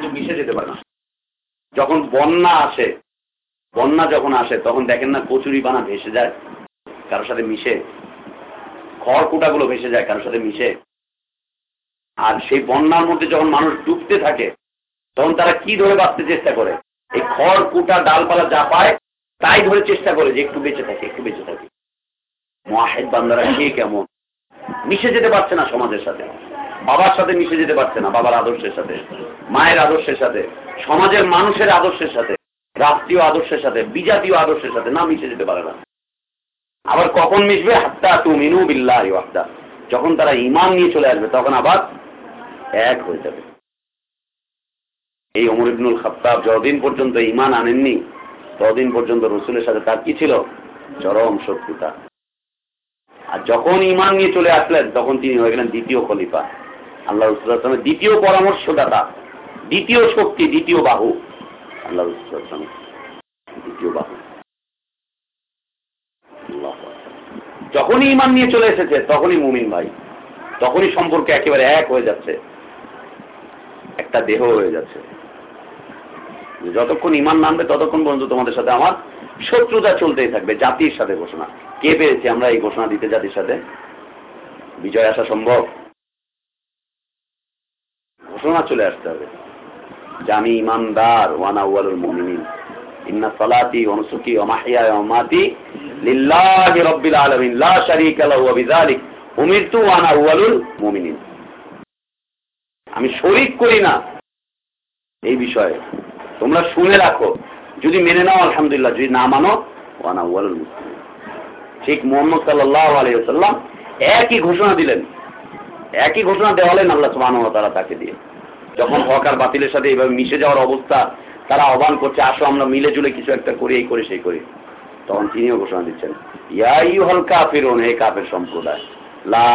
কিন্তু মিশে যেতে পারে না। যখন বন্যা আসে, বন্যা যখন আসে, তখন দেখেন না কচুরি বানা ভেসে যায়, কারোর সাথে মিশে। খড়কুটাগুলো ভেসে যায়, কারোর সাথে মিশে। আর সেই বন্যার মধ্যে যখন মানুষ ডুবতে থাকে, তখন তারা কি ধরে বাঁচতে চেষ্টা করে? এই খড় কুটা ডালপালা যা পায়, তাই ধরে চেষ্টা করে যে একটু বেঁচে থাকে, একটু বেঁচে থাকে। মহাহেদ বান্দারা কে কেমন? মিশে যেতে পারছে না সমাজের সাথে। বাবার সাথে মিশে যেতে পারছে না, বাবার আদর্শের সাথে, মায়ের আদর্শের সাথে, সমাজের মানুষের আদর্শের সাথে, রাষ্ট্রীয় আদর্শের সাথে, বিজাতীয় আদর্শের সাথে না মিশে যেতে পারে না। আবার কখন মিশবে? হাত্তা তুমিনু বিল্লাহ ওয়াহদা। যখন তারা ইমান নিয়ে চলে আসবে, তখন আবার এক হয়ে যাবে। এই অমর ইবনুল খাত্তাব যতদিন পর্যন্ত ইমান আনেননি, ততদিন পর্যন্ত রসুলের সাথে তার কি ছিল? চরম শত্রুতা। আর যখন ইমান নিয়ে চলে আসলেন, তখন তিনি হয়ে গেলেন দ্বিতীয় খলিফা। আল্লাহ রসুলের দ্বিতীয় পরামর্শদাতা, দ্বিতীয় শক্তি, দ্বিতীয় বাহু। আল্লাহ রসুলের দ্বিতীয় বাহু। যখনই ইমান নিয়ে চলে এসেছে, তখনই মুমিন ভাই, তখনই সম্পর্কে একেবারে এক হয়ে যাচ্ছে। একটা দেহ হয়ে যাচ্ছে। যতক্ষণ ইমান নামবে, ততক্ষণ পর্যন্ত তোমাদের সাথে আমার শত্রুতা চলতেই থাকবে, জাতির সাথে ঘোষণা। কে পেরেছি আমরা এই ঘোষণা দিতে জাতির সাথে। বিজয় আসা সম্ভব। ঘোষণা চলে আসতে হবে। যে আমি ইমানদার আমি শরীক করি না। এই বিষয়ে তোমরা শুনে রাখো। যদি মেনে নাও, আলহামদুলিল্লাহ। যদি না মানো ঠিক মোহাম্মদ সাল্লাহ আলাইসাল্লাম একই ঘোষণা দিলেন। একই ঘোষণা দেওয়ালেন আল্লাহ সুবাহ তারা তাকে দিয়ে। যখন হকার বাতিলের সাথে এইভাবে মিশে যাওয়ার অবস্থা তারা আহ্বান করছে, আসো আমরা মিলে জুলে কিছু একটা করি, এই করি, সেই করি। তখন তিনিও ঘোষণা দিচ্ছেন ইয়াই হল কাফিরুন, হে কাফের সম্প্রদায়, লা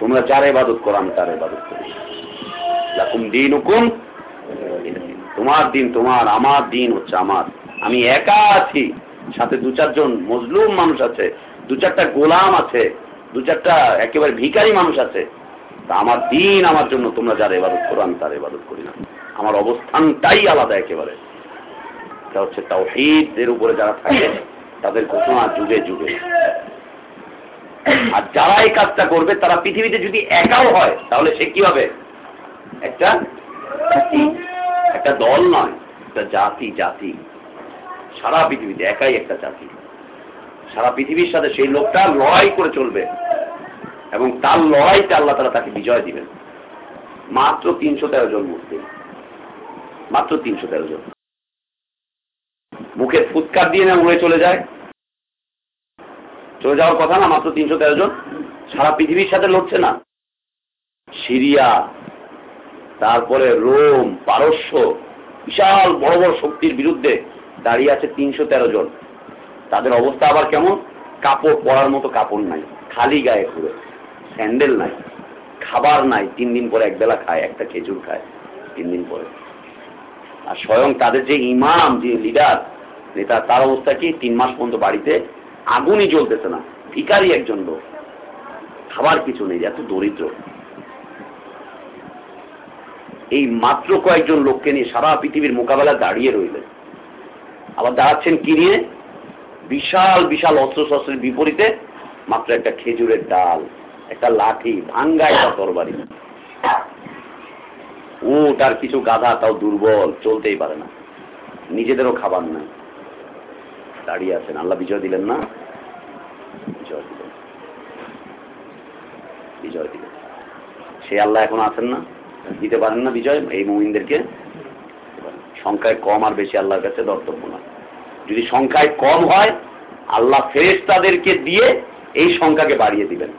তোমরা যার ইবাদত করো, আমি তার ইবাদত করি। দিন হুকুম তোমার দিন তোমার, আমার দিন হচ্ছে আমার। আমি একা আছি, সাথে দু চারজন মজলুম মানুষ আছে, দু চারটা গোলাম আছে, দু চারটা একেবারে ভিকারি মানুষ আছে। তা আমার দিন আমার জন্য তোমরা যার এবাদত করো, আমি তার এবাদত করি না। আমার অবস্থানটাই আলাদা একেবারে। এটা হচ্ছে তাও এর উপরে যারা থাকে, তাদের ঘোষণা যুগে যুগে। আর যারা এই কাজটা করবে, তারা পৃথিবীতে যদি একাও হয়, তাহলে সে কি হবে? একটা একটা দল নয়, একটা জাতি জাতি। সারা পৃথিবীতে একাই একটা জাতি। সারা পৃথিবীর সাথে সেই লোকটা লড়াই করে চলবে এবং তার লড়াইতে আল্লাহ তারা তাকে বিজয় দিবেন। মাত্র তিনশো তেরো জন মুসলিম মাত্র তিনশো তেরো জন। মুখে ফুৎকার দিয়ে না উড়ে চলে যায়। চলে যাওয়ার কথা না, মাত্র তিনশো তেরো জন। সারা পৃথিবীর সাথে লড়ছে না। সিরিয়া তারপরে রোম, পারস্য, বিশাল বড় বড় শক্তির বিরুদ্ধে দাঁড়িয়ে আছে তিনশো তেরো জন। তাদের অবস্থা আবার কেমন? কাপড় পরার মতো কাপড় নাই, খালি গায়ে ঘুরে স্যান্ডেল নাই, খাবার নাই, তিন দিন পরে একবেলা খায়, একটা খেজুর খায়, তিন দিন পরে। আর স্বয়ং তাদের যে ইমাম, যে লিডার নেতা, তার অবস্থা কি? তিন মাস পর্যন্ত বাড়িতে আগুনই জ্বলতেছে না ভিকারি একজন লোক, খাবার কিছু নেই, এত দরিদ্র। এই মাত্র কয়েকজন লোককে নিয়ে সারা পৃথিবীর মোকাবেলা দাঁড়িয়ে রইলেন। আবার দাঁড়াচ্ছেন কি নিয়ে? বিশাল বিশাল অস্ত্র শস্ত্রের বিপরীতে মাত্র একটা খেজুরের ডাল, একটা লাঠি ভাঙ্গা একটা তরবারি। উঠ আর কিছু গাধা তাও দুর্বল, চলতেই পারে না। নিজেদেরও খাবার নাই। দাঁড়িয়ে আছেন। আল্লাহ বিজয় দিলেন না? বিজয় দিলেন। বিজয় দিলেন। সে আল্লাহ এখন আছেন না? দিতে পারেন না বিজয়, এই মুমিনদেরকে। সংখ্যায় কম আর বেশি আল্লাহর কাছে দর্তব্য না। যদি সংখ্যায় কম হয়, আল্লাহ ফেরেস তাদেরকে দিয়ে এই সংখ্যাকে বাড়িয়ে দিবেন।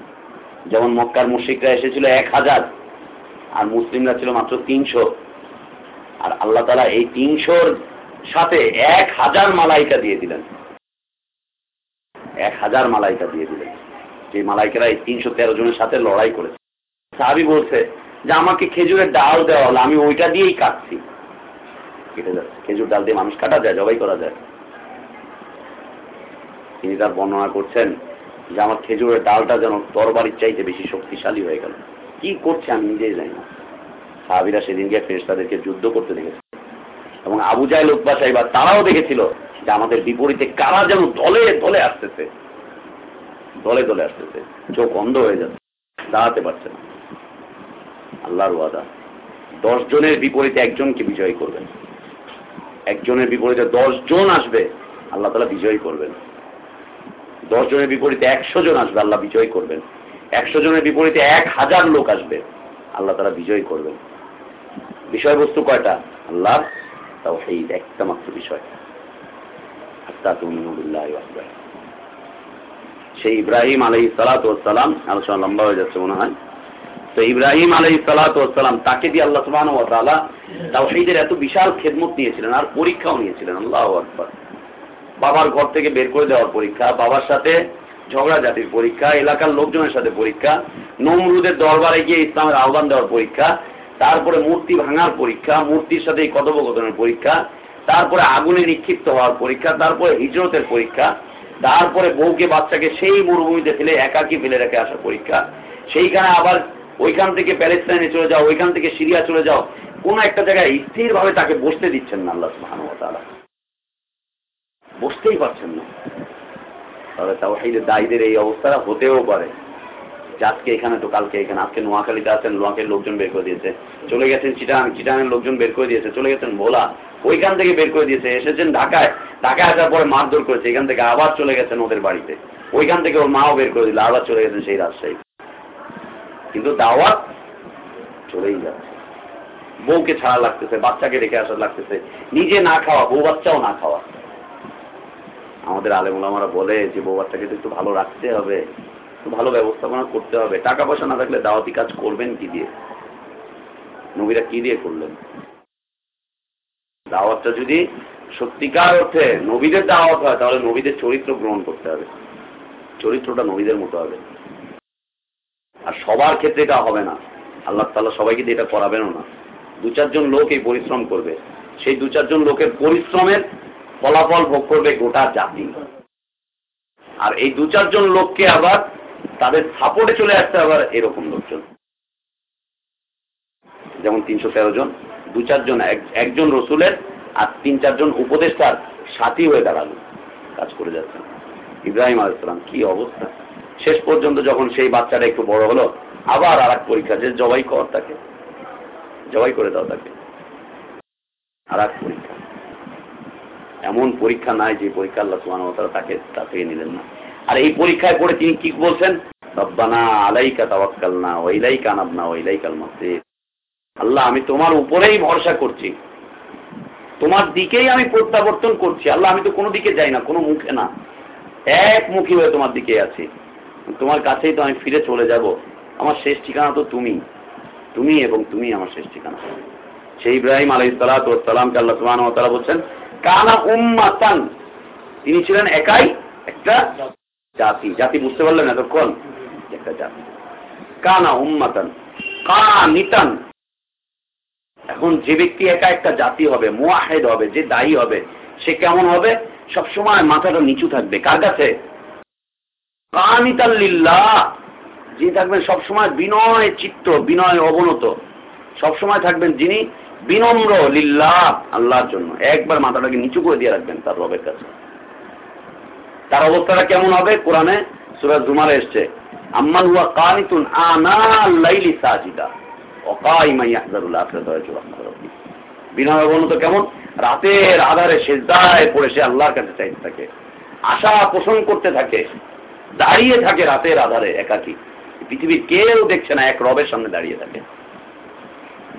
যেমন মক্কার মুশিকরা এসেছিল এক হাজার, আর মুসলিমরা ছিল মাত্র তিনশো। আর আল্লাহ তালা এই তিনশোর সাথে এক হাজার মালাইকা দিয়ে দিলেন। এক হাজার মালাইকা দিয়ে দিলেন। যে মালাইকারা এই তিনশো তেরো জনের সাথে লড়াই করেছে। সাহাবি বলছে যে আমাকে খেজুরের ডাল দেওয়া হলো, আমি ওইটা দিয়েই কাটছি। কেটে যাচ্ছে খেজুর ডাল দিয়ে মানুষ কাটা যায়, জবাই করা যায়। তিনি তার বর্ণনা করছেন যে আমার খেজুরের ডালটা যেন তরবারির চাইতে বেশি শক্তিশালী হয়ে গেল। কি করছে আমি নিজেই জানি না। সাহাবিরা সেদিনকে ফেরেশতাদেরকে যুদ্ধ করতে দেখেছে। এবং আবু জাহেল উৎপা সাহেবা তারাও দেখেছিল যে আমাদের বিপরীতে কারা যেন দলে দলে আসতেছে। দলে দলে আসতেছে। চোখ অন্ধ হয়ে যাচ্ছে। দাঁড়াতে পারছে না। আল্লাহর ওয়াদা। দশ জনের বিপরীতে একজনকে বিজয়ী করবেন। একজনের বিপরীতে দশ জন আসবে, আল্লাহ তালা বিজয়ী করবেন। দশ জনের বিপরীতে একশো জন আসবে, আল্লাহ বিজয়ী করবেন। একশো জনের বিপরীতে এক হাজার লোক আসবে, আল্লাহ তারা বিজয়ী করবেন। বিষয়বস্তু কয়টা? আল্লাহ তাও সেই একটা মাত্র বিষয়। সেই ইব্রাহিম আলহি সালাতাম আলোচনা লম্বা হয়ে যাচ্ছে মনে হয়। তো ইব্রাহিম আলহি সালাতাম তাকে দিয়ে আল্লাহ সুবাহ তাও সেইদের এত বিশাল খেদমত নিয়েছিলেন আর পরীক্ষাও নিয়েছিলেন, আল্লাহ আকবর। বাবার ঘর থেকে বের করে দেওয়ার পরীক্ষা, বাবার সাথে ঝগড়া জাতির পরীক্ষা, এলাকার লোকজনের সাথে পরীক্ষা, নমরুদের দরবারে গিয়ে ইসলামের আহ্বান দেওয়ার পরীক্ষা, তারপরে মূর্তি ভাঙার পরীক্ষা, মূর্তির সাথে এই কথোপকথনের পরীক্ষা, তারপরে আগুনে নিক্ষিপ্ত হওয়ার পরীক্ষা, তারপরে হিজরতের পরীক্ষা, তারপরে বউকে, বাচ্চাকে সেই মরুভূমিতে ফেলে একাকি ফেলে রেখে আসার পরীক্ষা, সেইখানে আবার ওইখান থেকে প্যালেস্তাইনে চলে যাও, ওইখান থেকে সিরিয়া চলে যাও, কোন একটা জায়গায় স্থিরভাবে তাকে বসতে দিচ্ছেন না আল্লাহ সুবাহ বসতেই পারছেন না। তাহলে তাও সেই দায়ীদের এই অবস্থাটা হতেও পারে। আজকে এখানে তো কালকে এখানে, আজকে নোয়াখালীতে আছেন, নোয়াখালীর লোকজন বের করে দিয়েছে। চলে গেছেন চিটাং চিটাঙের লোকজন বের করে দিয়েছে, চলে গেছেন ভোলা, ওইখান থেকে বের করে দিয়েছে। এসেছেন ঢাকায় ঢাকায় আসার পরে মারধর করেছে, এখান থেকে আবার চলে গেছেন ওদের বাড়িতে। ওইখান থেকে ওর মাও বের করে দিল, আবার চলে গেছেন সেই রাজশাহী কিন্তু দাওয়াত চলেই যাচ্ছে। বউকে ছাড়া লাগতেছে, বাচ্চাকে রেখে আসা লাগতেছে। নিজে না খাওয়া, বউ বাচ্চাও না খাওয়া। আমাদের আলেমুলামারা বলে যে, বউ বাচ্চাকে তো একটু ভালো রাখতে হবে, একটু ভালো ব্যবস্থাপনা করতে হবে। টাকা পয়সা না থাকলে দাওয়াতি কাজ করবেন কি দিয়ে? নবীরা কি দিয়ে করলেন? দাওয়াতটা যদি সত্যিকার অর্থে নবীদের দাওয়াত হয়, তাহলে নবীদের চরিত্র গ্রহণ করতে হবে। চরিত্রটা নবীদের মতো হবে। আর সবার ক্ষেত্রে এটা হবে না। আল্লাহ তাল্লাহ সবাইকে দিয়ে এটা করাবেনও না। দু চারজন লোক এই পরিশ্রম করবে। সেই দু চারজন লোকের পরিশ্রমের ফলাফল ভোগ করবে গোটা জাতি। আর এই দু চারজন লোককে আবার তাদের সাপোর্টে চলে আসতে আবার এরকম লোকজন। যেমন তিনশো তেরো জন। দু চারজন একজন রসুলের আর তিন চারজন উপদেষ্টার সাথী হয়ে দাঁড়াল। কাজ করে যাচ্ছেন ইব্রাহিম আলাইসালাম কি অবস্থা? শেষ পর্যন্ত যখন সেই বাচ্চাটা একটু বড় হলো, আবার আর এক পরীক্ষা যে জবাই কর তাকে। জবাই করে দাও তাকে। আর এক পরীক্ষা। এমন পরীক্ষা নাই যে পরীক্ষা আল্লাহ সুহান তাকে তা থেকে নিলেন না। আর এই পরীক্ষায় পড়ে তিনি কি বলছেন? রব্বানা আলাইকা তাওয়াক্কাল না ওইলাই কানাব না ওইলাই কালমাসে আল্লাহ, আমি তোমার উপরেই ভরসা করছি। তোমার দিকেই আমি প্রত্যাবর্তন করছি। আল্লাহ, আমি তো কোনো দিকে যাই না, কোনো মুখে না। এক একমুখী হয়ে তোমার দিকে আছি। তোমার কাছেই তো আমি ফিরে চলে যাব। আমার শেষ ঠিকানা তো তুমি। তুমি এবং তুমি আমার শেষ ঠিকানা। সেই ইব্রাহিম আলাই সালাতামকে আল্লাহ সুমান তারা বলছেন, কানা উম্মাতান। তিনি ছিলেন একাই একটা জাতি। জাতি বুঝতে পারলেন এতক্ষণ একটা জাতি। কানা উম্মাতান। কানিতান। এখন যে ব্যক্তি একা একটা জাতি হবে মোয়াহেদ হবে, যে দায়ী হবে, সে কেমন হবে? সবসময় মাথাটা নিচু থাকবে। কার কাছে? কানিতাল্লিল্লাহ। যে থাকবেন সবসময় বিনয় চিত্ত, বিনয় অবনত। সবসময় থাকবেন যিনি বিনম্র লিল্লাহ, আল্লাহর জন্য। একবার মাথাটাকে নিচু করে দিয়ে রাখবেন তার রবের কাছে। তার অবস্থাটা কেমন হবে? কোরআনে সুরাজ এসছে, আম্মান হুয়া কানিতুন আনা লাইলি সাজিদা। আহজারুল্লাহ বিনয় অবনত কেমন? রাতের আধারে পড়ে সে আল্লাহর কাছে চাইতে থাকে। আশা পোষণ করতে থাকে। দাঁড়িয়ে থাকে রাতের আধারে একাকি। পৃথিবীর কেউ দেখছে না এক রবের সামনে দাঁড়িয়ে থাকে।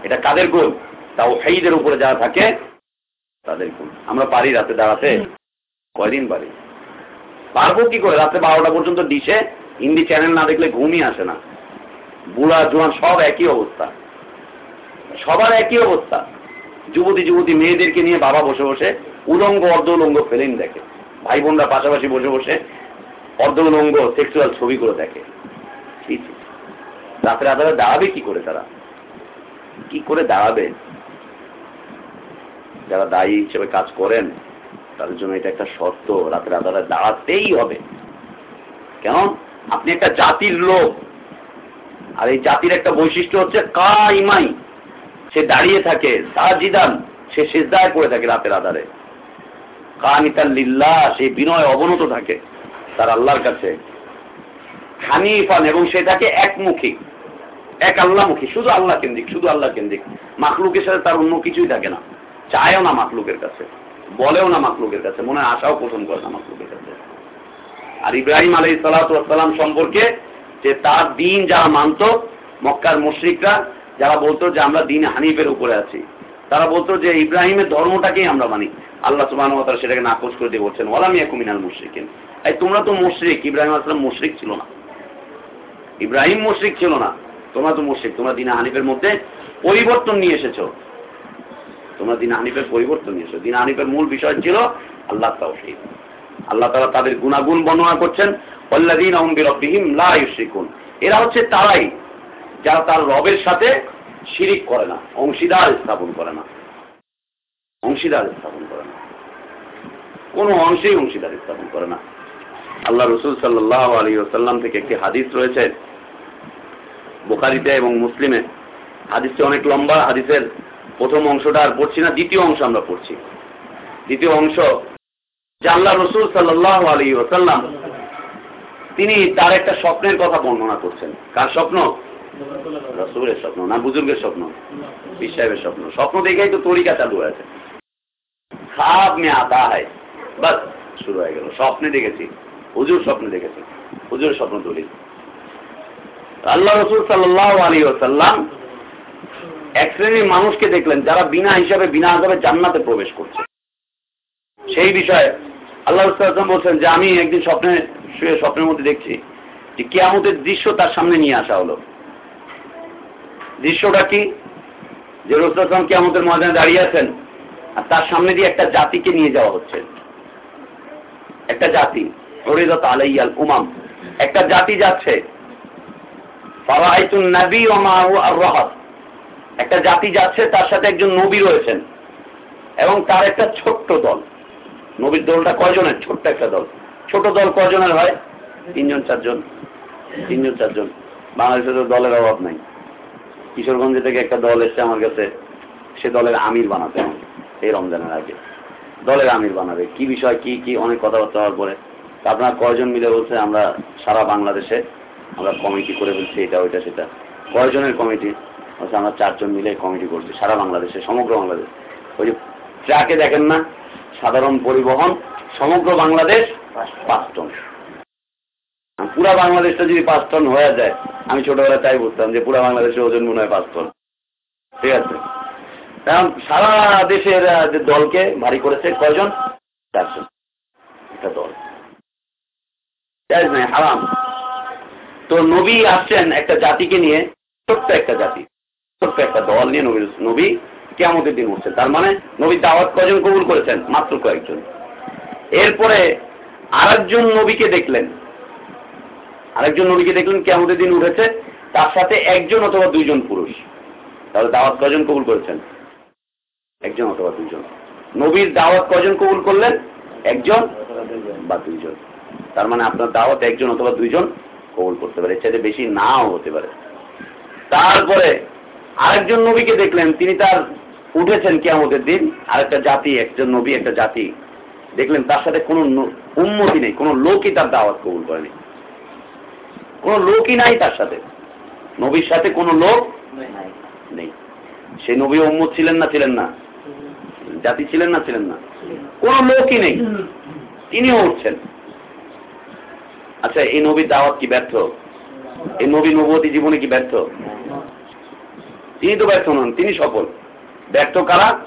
এটা কাদের গুণ? তাও হাইদের উপরে যারা থাকে তাদের গুণ। আমরা পারি রাতে দাঁড়াতে? কয়দিন পারি? পারব কি করে? রাতে বারোটা পর্যন্ত ডিশে হিন্দি চ্যানেল না দেখলে ঘুমই আসে না। বুড়া জোয়ান সব একই অবস্থা। সবার একই অবস্থা। যুবতী যুবতী মেয়েদেরকে নিয়ে বাবা বসে বসে উলঙ্গ অর্ধ উলঙ্গ ফিল্ম দেখে। ভাই বোনরা পাশাপাশি বসে বসে অর্ধ উলঙ্গ সেক্সুয়াল ছবিগুলো দেখে। রাতের আধারে দাঁড়াবে কি করে তারা? কি করে দাঁড়াবে? যারা দায়ী হিসেবে কাজ করেন, তাদের জন্য এটা একটা শর্ত। রাতের আধারে দাঁড়াতেই হবে। কেন? আপনি একটা জাতির লোক। আর এই জাতির একটা বৈশিষ্ট্য হচ্ছে কাইমাই। সে দাঁড়িয়ে থাকে, সাজিদান। সে সেজদায় করে থাকে রাতের আধারে কানিতাল লিল্লাহ, সে বিনয় অবনত থাকে। তার আল্লাহর কাছে। হানিফান এবং সে থাকে একমুখী। এক আল্লাহমুখী, শুধু আল্লাহ কেন্দ্রিক, শুধু আল্লাহ কেন্দ্রিক। মাখলুকের সাথে তার অন্য কিছুই থাকে না। চায়ও না মাখলুকের কাছে, বলেও না মাখলুকের কাছে, মনে আশাও পোষণ করে না মাখলুকের কাছে। আর ইব্রাহিম আলাই সালাতাম সম্পর্কে যে তার দিন যারা মানত, মক্কার মুশ্রিকরা, যারা বলতো যে আমরা দিন হানিফের উপরে আছি। তারা বলতো যে ইব্রাহিমের ধর্মটাকেই আমরা মানি। আল্লাহ সুবাহ সেটাকে নাকচ করে দিয়ে বলছেন ওলামিয়া কুমিনাল মুশ্রিকিন। এই তোমরা তো মুশ্রিক, ইব্রাহিম আসলাম মুশ্রিক ছিল না। ইব্রাহিম মুশ্রিক ছিল না, তোমরা তো মুশ্রিক, তোমরা দিন হানিফের মধ্যে পরিবর্তন নিয়ে এসেছ। তোমরা দিন হানিফের পরিবর্তন নিয়ে এসেছ। দিন হানিফের মূল বিষয় ছিল আল্লাহ তাওহীদ। আল্লাহ তালা তাদের গুণাগুণ বর্ণনা করছেন এরা হচ্ছে তারাই, যারা তার রবের সাথে শিরিক করে না, অংশীদার স্থাপন করে না। অংশীদার স্থাপন করে না। কোনো অংশেই অংশীদার স্থাপন করে না। আল্লাহ রসুল সাল্লাহ আলী ওসাল্লাম থেকে একটি হাদিস রয়েছে, বোখারিতে এবং মুসলিমে। হাদিসটি অনেক লম্বা, হাদিসের প্রথম অংশটা আর পড়ছি না, দ্বিতীয় অংশ আমরা পড়ছি। দ্বিতীয় অংশ, যে আল্লাহ রসুল সাল্লাহ আলী ওসাল্লাম তিনি তার একটা স্বপ্নের কথা বর্ণনা করছেন। কার স্বপ্ন? রসুলের স্বপ্ন, না বুজুর্গের স্বপ্ন? বিশ সাহেবের স্বপ্ন। স্বপ্ন দেখেই তো তরিকা চালু হয়েছে শুরু হয়ে গেল। স্বপ্নে দেখেছি। হুজুর স্বপ্নে দেখেছি। হুজুর স্বপ্ন আল্লাহ রসুল সাল্লাহ আলী ওসাল্লাম এক শ্রেণির মানুষকে দেখলেন যারা বিনা হিসাবে, বিনা আগাবে জান্নাতে প্রবেশ করছে। সেই বিষয়ে আল্লাহ রসুলাম বলছেন যে, আমি একদিন স্বপ্নে শুয়ে স্বপ্নের মধ্যে দেখছি যে কেয়ামতের দৃশ্য তার সামনে নিয়ে আসা হলো। দৃশ্যটা কি? যে রসুলাম কেয়ামতের ময়দানে দাঁড়িয়ে আছেন। আর তার সামনে দিয়ে একটা জাতিকে নিয়ে যাওয়া হচ্ছে। একটা জাতি ফরিদত আলাইয়াল উমাম। একটা জাতি যাচ্ছে একটা জাতি যাচ্ছে, তার সাথে একজন নবী রয়েছেন এবং তার একটা ছোট্ট দল। নবীর দলটা কয়জনের? ছোট্ট একটা দল। ছোট দল কয়জনের হয়? তিনজন, চারজন। তিনজন, চারজন। বাংলাদেশে তো দলের অভাব নাই। কিশোরগঞ্জ থেকে একটা দল এসছে আমার কাছে, সে দলের আমির বানাতে হবে। এই রমজানের আগে। দলের আমির বানাবে। কি বিষয়, কি কি, অনেক কথাবার্তা হওয়ার পরে। আপনারা কয়জন মিলে বলছে, আমরা সারা বাংলাদেশে আমরা কমিটি করে ফেলছি এটা, ওইটা, সেটা। কয়জনের কমিটি? বলছে, আমরা চারজন মিলে কমিটি করছি, সারা বাংলাদেশে, সমগ্র বাংলাদেশ। ওই যে ট্রাকে দেখেন না, সাধারণ পরিবহন, সমগ্র বাংলাদেশ পাঁচ টন। পুরা বাংলাদেশটা যদি পাঁচ টন হয়ে যায়, আমি ছোটবেলা তাই বুঝতাম যে পুরা বাংলাদেশের ওজন মনে হয় পাঁচ টন। ঠিক আছে? কারণ সারা দেশের দলকে ভারী করেছে কয়জন? চারজন। একটা দল। নাই হারাম। তো নবী আসছেন একটা জাতিকে নিয়ে, ছোট্ট একটা জাতি, ছোট্ট একটা দল নিয়ে নবী নবী কেমতের দিন উঠছেন। তার মানে নবীর দাওয়াত কয়জন কবুল করেছেন? মাত্র কয়েকজন। এরপরে আরেকজন নবীকে দেখলেন। আরেকজন নবীকে দেখলেন কেমতের দিন উঠেছে। তার সাথে একজন অথবা দুইজন পুরুষ। তাহলে দাওয়াত কয়জন কবুল করেছেন? একজন অথবা দুইজন। নবীর দাওয়াত কয়জন কবুল করলেন? একজন বা দুইজন। তার মানে আপনার দাওয়াত একজন অথবা দুইজন কবুল করতে পারে। এর চাইতে বেশি নাও হতে পারে। তারপরে আরেকজন নবীকে দেখলেন তিনি তার উঠেছেন কেমতের দিন। আরেকটা জাতি একজন নবী একটা জাতি। দেখলেন তার সাথে কোনো উন্নতি নেই কোনো লোকই তার দাওয়াত কবুল করেনি। কোনো লোকই নাই তার সাথে। নবীর সাথে কোনো লোক নেই। সে নবী উম্মত ছিলেন না ছিলেন না। জাতি ছিলেন না ছিলেন না। কোন লোকই নেই। তিনিও উঠছেন। আচ্ছা এই নবীর দাওয়াত কি ব্যর্থ? এই নবী নবতী জীবনে কি ব্যর্থ? তিনি তো ব্যর্থ নন, তিনি সফল। ব্যর্থ কারা?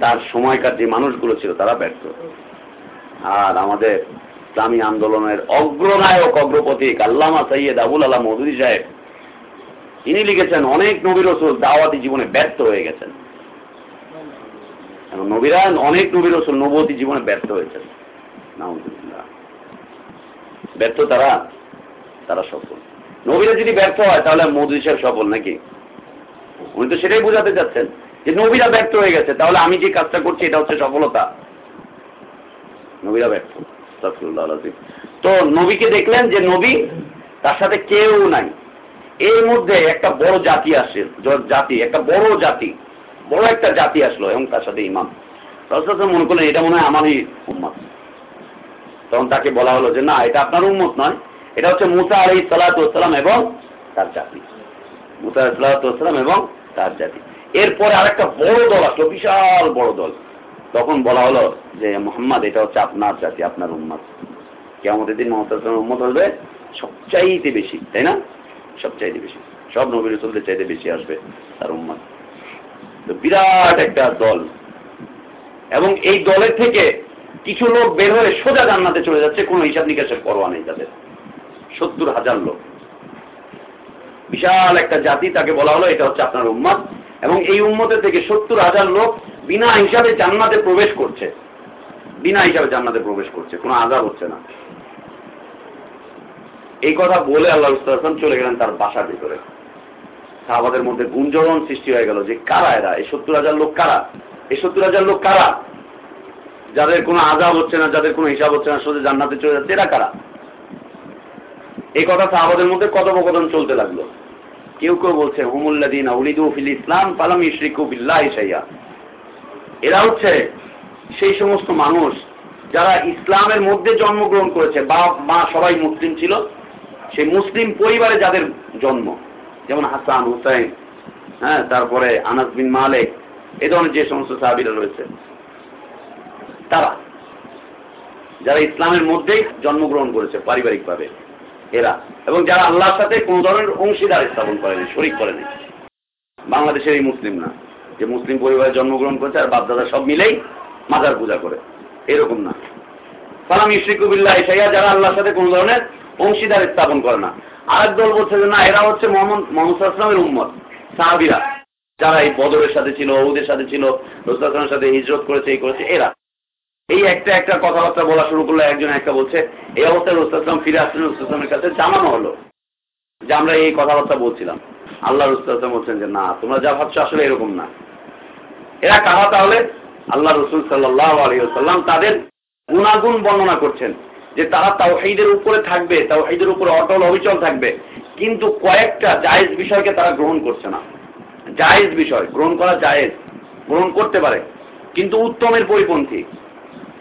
তার সময়কার যে মানুষগুলো ছিল, তারা ব্যর্থ। আর আমাদের ইসলামী আন্দোলনের অগ্রনায়ক, অগ্রপথিক আল্লামা সৈয়দ আবুল আল্লাহ মধুদি সাহেব, তিনি লিখেছেন, অনেক নবী রসুল দাওয়াতি জীবনে ব্যর্থ হয়ে গেছেন। নবীরা অনেক নবী রসুল নবতী জীবনে ব্যর্থ হয়েছেন। ব্যর্থ তারা তারা সফল। নবীরা যদি ব্যর্থ হয়, তাহলে মোদী সাহেব সফল নাকি? উনি তো সেটাই বোঝাতে যাচ্ছেন যে নবীরা ব্যর্থ হয়ে গেছে, তাহলে আমি যে কাজটা করছি, এটা হচ্ছে সফলতা। নবীরা ব্যর্থ তো নবীকে দেখলেন যে নবী, তার সাথে কেউ নাই। এর মধ্যে একটা বড় জাতি আসে জাতি, একটা বড় জাতি। বড় একটা জাতি আসলো এবং তার সাথে ইমাম। রসুল মনে করলেন এটা মনে হয় আমারই উম্মত। তখন তাকে বলা হলো যে, না, এটা আপনার উম্মত নয়। এটা হচ্ছে মুসা আলী সালাতাম এবং তার জাতি। মুসা সালাতাম এবং তার জাতি। এরপরে আরেকটা বড় দল আসলো, বিশাল বড় দল। তখন বলা হলো যে, মোহাম্মদ, এটা হচ্ছে আপনার জাতি, আপনার উম্মত। কেমন দিন মোহাম্মদ উম্মত হবে সবচাইতে বেশি। তাই না? সবচাইতে বেশি। সব নবীর রসুলদের চাইতে বেশি আসবে তার উম্মত। বিরাট একটা দল। এবং এই দলের থেকে কিছু লোক বের হয়ে সোজা জান্নাতে চলে যাচ্ছে, কোনো হিসাব নিকাশের পরোয়া নেই তাদের। সত্তর হাজার লোক। বিশাল একটা জাতি তাকে বলা হলো, এটা হচ্ছে আপনার উম্মত। এবং এই উম্মতের থেকে সত্তর হাজার লোক বিনা হিসাবে জান্নাতে প্রবেশ করছে। বিনা হিসাবে জান্নাতে প্রবেশ করছে, কোনো আজাব হচ্ছে না। এই কথা বলে আল্লাহ চলে গেলেন তার বাসার ভিতরে। সাহাবাদের মধ্যে গুঞ্জরণ সৃষ্টি হয়ে গেল যে কারা এরা? এই সত্তর হাজার লোক কারা? এই সত্তর হাজার লোক কারা? যাদের কোনো আজাব হচ্ছে না, যাদের কোনো হিসাব হচ্ছে না, সোজা জান্নাতে চলে যাচ্ছে, এরা কারা? এই কথা সাহাবাদের মধ্যে কথোপকথন চলতে লাগল। কেউ কেউ বলছে হুমুল্লাদিন উলিদু ফিল ইসলাম পালাম ইশরিকু বিল্লাহ ইসাইয়া এরা হচ্ছে সেই সমস্ত মানুষ যারা ইসলামের মধ্যে জন্মগ্রহণ করেছে। বাপ, মা সবাই মুসলিম ছিল। সেই মুসলিম পরিবারে যাদের জন্ম। যেমন হাসান, হুসাইন হ্যাঁ তারপরে আনাস বিন মালেক, এ ধরনের যে সমস্ত সাহাবিরা রয়েছে। তারা, যারা ইসলামের মধ্যেই জন্মগ্রহণ করেছে পারিবারিকভাবে, এরা, এবং যারা আল্লাহর সাথে কোন ধরনের অংশীদার স্থাপন করেনি, শরিক করেনি। বাংলাদেশের এই মুসলিম না, যে মুসলিম পরিবারে জন্মগ্রহণ করেছে আর বাপদাদা সব মিলেই মাজার পূজা করে, এরকম না। সালাম ইশরিকুবিল্লাহ ইসাইয়া যারা আল্লাহর সাথে কোন ধরনের অংশীদার স্থাপন করে না। আরেক দল বলছে যে, না, এরা হচ্ছে মোহাম্মদ মোহাম্মদ আসলামের উম্মত, সাহাবিরা। যারা এই বদরের সাথে ছিল ওদের সাথে ছিল রসুলের সাথে হিজরত করেছে, এই করেছে, এরা। এই একটা একটা কথাবার্তা বলা শুরু করল, একজন একটা বলছে, এই অবস্থায় রুস্তাম ফিরে আসলেন রুস্তামের কাছে জানানো হলো। যে আমরা এই কথাবার্তা বলছিলাম। আল্লাহ রুস্তাম বলছেন যে, না, তোমরা যা ভাবছ আসলে এরকম না। এরা কাহা তাহলে? আল্লাহ রসুল সাল্লাহ আলিয়াল্লাম তাদের গুণাগুণ বর্ণনা করছেন। যে তারা তাও তাওহিদের উপরে থাকবে তাও তাওহিদের উপরে অটল অবিচল থাকবে। কিন্তু কয়েকটা জায়েজ বিষয়কে তারা গ্রহণ করছে না। জায়েজ বিষয়, গ্রহণ করা জায়েজ, গ্রহণ করতে পারে, কিন্তু উত্তমের পরিপন্থী।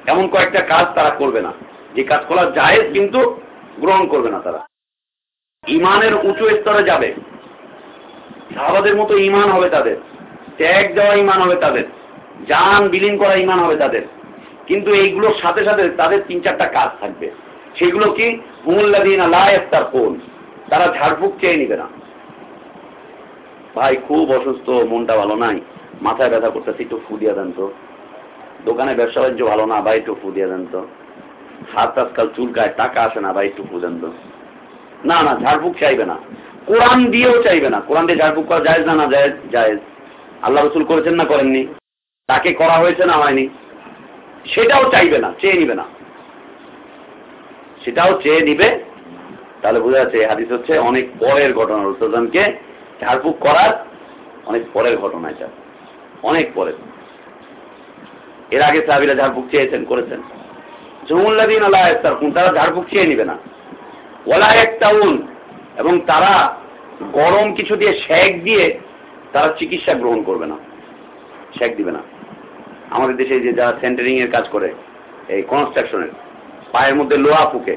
এমন কয়েকটা কাজ তারা করবে না। যে কাজ করা জায়েজ, কিন্তু গ্রহণ করবে না তারা। ইমানের উঁচু স্তরে যাবে। সাহাবাদের মতো ইমান হবে তাদের। ত্যাগ দেওয়া ইমান হবে তাদের। জান বিলীন করা ইমান হবে তাদের। কিন্তু এইগুলোর সাথে সাথে তাদের তিন চারটা কাজ থাকবে। সেগুলো কি? হুমুল্লাদিন তার কোন তারা ঝাড়ফুঁক চেয়ে নিবে না। ভাই, খুব অসুস্থ, মনটা ভালো নাই। মাথায় ব্যথা করতেছে, একটু ফু দিয়ে দেন তো। দোকানে ব্যবসা বাণিজ্য ভালো না, ভাই, একটু ফু দিয়ে দেন তো। হাত আজকাল চুলকায় টাকা আসে না, ভাই, একটু ফু দেন তো। না না, ঝাড়ফুঁক চাইবে না। কোরআন দিয়েও চাইবে না। কোরআন দিয়ে ঝাড়ফুঁক করা যায় না না যায় যায় আল্লাহ রসুল করেছেন না করেননি? তাকে করা হয়েছে না হয়নি? সেটাও চাইবে না, চেয়ে নিবে না। সেটাও চেয়ে নিবে। তাহলে বোঝা যাচ্ছে হাদিস হচ্ছে অনেক পরের ঘটনা। রসুলকে ঝাড়ফুঁক করার অনেক পরের ঘটনা এটা। অনেক পরের। এর আগে সাহাবিরা ঝাড়ফুঁক চেয়েছেন, করেছেন। জমুল্লাদিন আল্লাহ তারা ঝাড়ফুঁক চেয়ে নিবে না। ওলা একটাউন এবং তারা গরম কিছু দিয়ে শেক দিয়ে তারা চিকিৎসা গ্রহণ করবে না। শেক দিবে না। আমাদের দেশে যে যারা সেন্টারিং এর কাজ করে, এই কনস্ট্রাকশনের পায়ের মধ্যে লোহা ফুকে।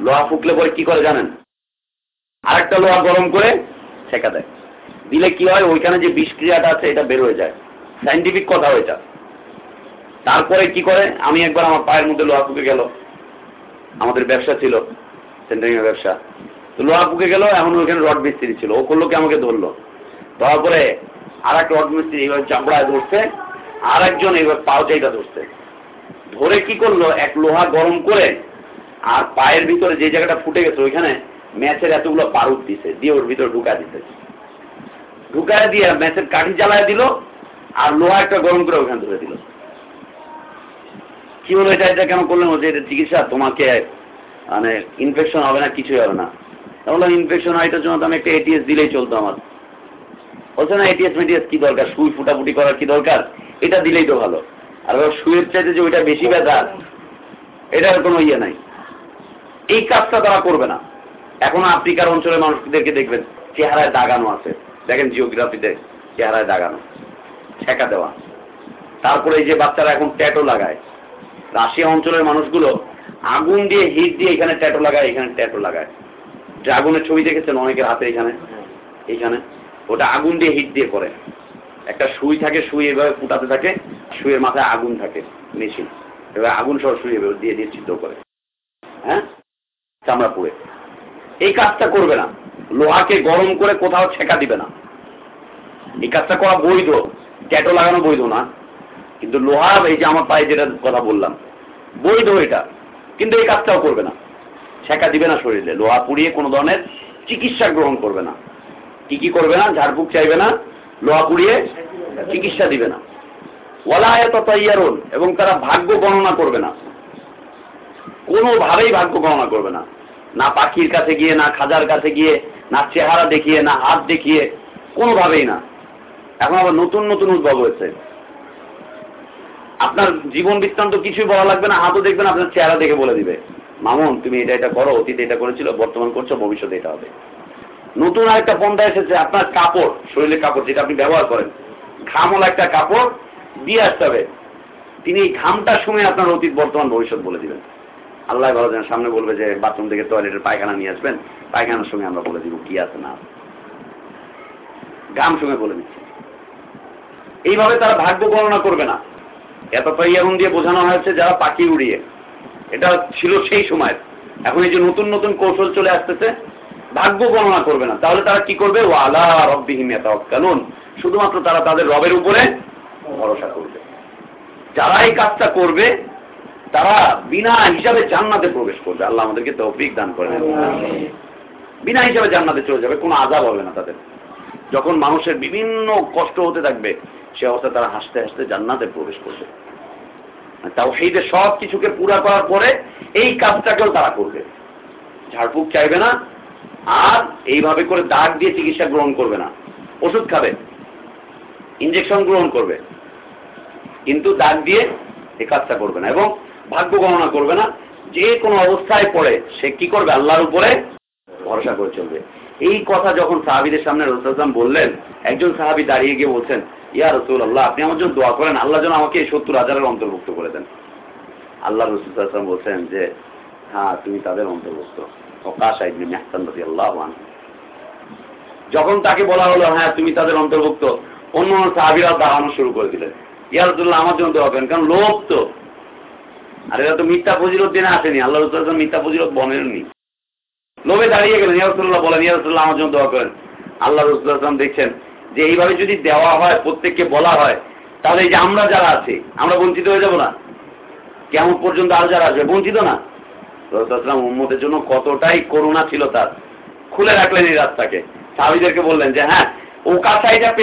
লোহা ফুকলে পরে কি করে জানেন? আরেকটা লোহা গরম করে ছেঁকা দেয়। দিলে কি হয়? ওইখানে যে বিষক্রিয়াটা আছে, এটা বের হয়ে যায়। সাইন্টিফিক কথা ওইটা। তারপরে কি করে? আমি একবার আমার পায়ের মধ্যে লোহা ফুকে গেল। আমাদের ব্যবসা ছিল সেন্টারিং এর ব্যবসা। তো লোহা ফুকে গেল, এমন ওইখানে রড মিস্ত্রি ছিল। ও করল কি আমাকে ধরলো। ধরার পরে আর একটা রড মিস্ত্রি এইভাবে চামড়ায় ধরছে। আর একজন এইভাবে পাও চাইটা ধরছে। ধরে কি করল? এক লোহা গরম করে আর পায়ের ভিতরে যে জায়গাটা ফুটে গেছে, ওইখানে ম্যাচের এতগুলো বারুদ দিছে, দিয়ে ওর ভিতরে ঢুকা দিছে। ঢুকায় দিয়ে ম্যাচের কাঠি জ্বালায় দিল আর লোহা একটা গরম করে ওখানে ধরে দিল। কি হলো এটা? এটা কেন করলেন? যে এটা চিকিৎসা, তোমাকে মানে ইনফেকশন হবে না, কিছুই হবে না। বললাম ইনফেকশন হয় এটার জন্য তো আমি একটা এটিএস দিলেই চলতো আমার। বলছে, না এটিএস মেটিএস কি দরকার? সুই ফুটাফুটি করার কি দরকার? এটা দিলেই তো ভালো। আর সুইয়ের চাইতে যে ওইটা বেশি ব্যথা এটার কোনো ইয়ে নাই। এই কাজটা তারা করবে না। এখন আফ্রিকার অঞ্চলের মানুষদেরকে দেখবেন, চেহারায় দাগানো আছে। দেখেন জিওগ্রাফিতে চেহারায় দাগানো, ছেঁকা দেওয়া। তারপরে এই যে বাচ্চারা এখন ট্যাটো লাগায়। রাশিয়া অঞ্চলের মানুষগুলো আগুন দিয়ে, হিট দিয়ে এখানে ট্যাটো লাগায়, এখানে ট্যাটো লাগায়। যে আগুনের ছবি দেখেছেন অনেকের হাতে এখানে? এখানে? ওটা আগুন দিয়ে হিট দিয়ে করে। একটা সুই থাকে, সুই এভাবে ফুটাতে থাকে, সুইয়ের মাথায় আগুন থাকে, মেশিন। এবার আগুন সহ সুই এভাবে দিয়ে দিয়ে ছিদ্র করে। হ্যাঁ? চামড়া পুড়ে এই কাজটা করবে না। লোহাকে গরম করে কোথাও ছেঁকা দিবে না। এই কাজটা করা বৈধ। ট্যাটো লাগানো বৈধ না। কিন্তু লোহা, এই যে আমার পায়ে যেটা কথা বললাম, বৈধ এটা। কিন্তু এই কাজটাও করবে না। ছেঁকা দিবে না শরীরে। লোহা পুড়িয়ে কোনো ধরনের চিকিৎসা গ্রহণ করবে না। কি কি করবে না? ঝাড়ফুঁক চাইবে না। লোহা পুড়িয়ে চিকিৎসা দিবে না। ওয়ালায়ত তৈয়ারুন এবং তারা ভাগ্য গণনা করবে না। কোনোভাবেই ভাগ্য গণনা করবে না। না পাখির কাছে গিয়ে, না খাজার কাছে গিয়ে, না চেহারা দেখিয়ে, না হাত দেখিয়ে, কোনোভাবেই না। এখন আবার নতুন নতুন উদ্ভব হয়েছে। আপনার জীবন বৃত্তান্ত কিছুই বলা লাগবে না, হাতও দেখবেন আপনার চেহারা দেখে বলে দিবে। মামুন, তুমি এটা এটা করো, অতীতে এটা করেছিল, বর্তমান করছ, ভবিষ্যতে এটা হবে। নতুন আরেকটা পন্থা এসেছে, আপনার কাপড়, শরীরের কাপড় যেটা আপনি ব্যবহার করেন। ঘামওয়ালা একটা কাপড়, দিয়ে আসতে হবে। তিনি এই ঘামটা শুনে আপনার অতীত, বর্তমান, ভবিষ্যৎ বলে দিবেন। আল্লাহ ভালো জানেন, সামনে বলবে যে বাথরুম থেকে টয়লেটের পায়খানা নিয়ে আসবেন, পায়খানার সঙ্গে আমরা বলে দিব কি আছে, না। ঘাম সঙ্গে বলে দিচ্ছি। এইভাবে তারা ভাগ্য গণনা করবে না। এত তৈয়াগুন দিয়ে বোঝানো হয়েছে যারা পাখি উড়িয়ে। এটা ছিল সেই সময় এখন এই যে নতুন নতুন কৌশল চলে আসতেছে ভাগ্য গণনা করবে না। তাহলে তারা কি করবে? ও আলা কানুন শুধুমাত্র তারা তাদের রবের উপরে ভরসা করবে। যারা এই কাজটা করবে তারা বিনা হিসাবে জান্নাতে প্রবেশ করবে। আল্লাহ আমাদেরকে তৌফিক দান করেন। বিনা হিসাবে জান্নাতে চলে যাবে কোনো আজাব হবে না তাদের। যখন মানুষের বিভিন্ন কষ্ট হতে থাকবে সে অবস্থায় তারা হাসতে হাসতে জান্নাতে প্রবেশ করবে। তাও সেইতে সব কিছুকে পুরা করার পরে এই কাজটাকেও তারা করবে। ঝাড়ফুঁক চাইবে না আর এইভাবে করে দাগ দিয়ে চিকিৎসা গ্রহণ করবে না। ওষুধ খাবে ইঞ্জেকশন গ্রহণ করবে, কিন্তু দাগ দিয়ে এই কাজটা করবে না এবং ভাগ্য গণনা করবে না। যে কোনো অবস্থায় পড়ে, সে কি করবে? আল্লাহর উপরে ভরসা করে চলবে। এই কথা যখন সাহাবিদের সামনে রসুলাম বললেন, একজন সাহাবি দাঁড়িয়ে গিয়ে বলছেন, ইয়া রসুল আল্লাহ আপনি আমার জন্য দোয়া করেন, আল্লাহ যেন আমাকে এই সত্তর হাজারের অন্তর্ভুক্ত করে দেন। আল্লাহ রসুলাম বলছেন যে হ্যাঁ তুমি তাদের অন্তর্ভুক্ত। যখন তাকে বলা হলো হ্যাঁ তুমি তাদের অন্তর্ভুক্ত, অন্য সাহাবিরা দাঁড়ানো শুরু করে দিলেন। ইয়া রসুল্লাহ আমার জন্য করেন, কারণ লোভ তো। আর এরা তো মিথ্যা ফজিলত দিনে আসেনি, আল্লাহ রসুল মিথ্যা ফজিলত বনেননি লোভে দাঁড়িয়ে গেলেন ইয়ারসুল্লাহ বলেন ইয়ারসুল্লাহ আমার জন্য দোয়া করেন। আল্লাহ রসুল্লাহাম দেখছেন যে এইভাবে যদি দেওয়া হয়, প্রত্যেককে বলা হয়, তাহলে এই যে আমরা যারা আছি, আমরা বঞ্চিত হয়ে যাব না? কেমন পর্যন্ত আরও যারা আসবে? বঞ্চিত না? রসুলাম উম্মতের জন্য কতটাই করুণা ছিল তার। খুলে রাখলেন এই রাস্তাকে সাহাবিদেরকে বললেন যে হ্যাঁ ওকা কাছাইটা